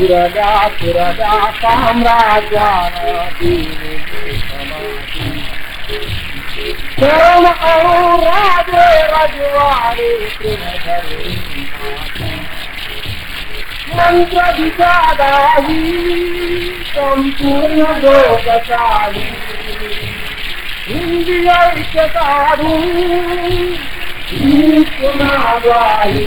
ಪುರಗಾ ಪುರಗಾ ಸಾಮ್ರಾಜ್ಯಾನ ಚರಣ ರಾಜೇ ರಜವಾಡಿ ಮಂತ್ರ ವಿಷಾದಾಯಿ ಸಂಪೂರ್ಣ ಲೋಕಸಾಯಿ ಇಂದ್ರಿಯ ವಿಷಕಾರು ಈ ಪುನಾದಾಯಿ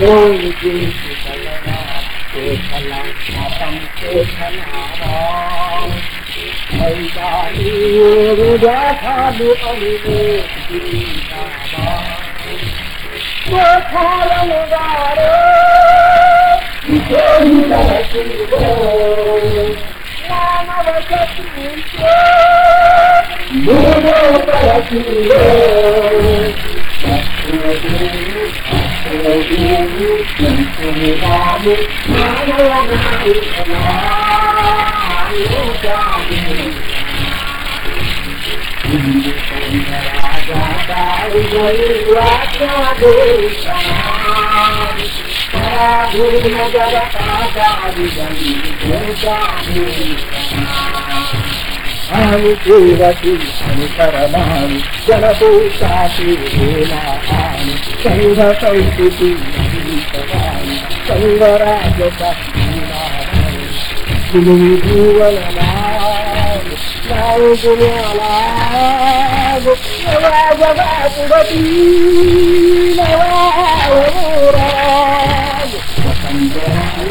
وان جي جي سلامات ته سلامات ته سلامات هي جا تي روڏا پادو اوي تي جا باد ته خارو داري ouvindo, intimidado, não amado, é lugar os olhos latam a dor para a dor da casa dos Hemani సంఘ కౌస్తుతి సంగరాజు భూవనాలు నాగులాగు నవాజగాపుడీ నవారాగు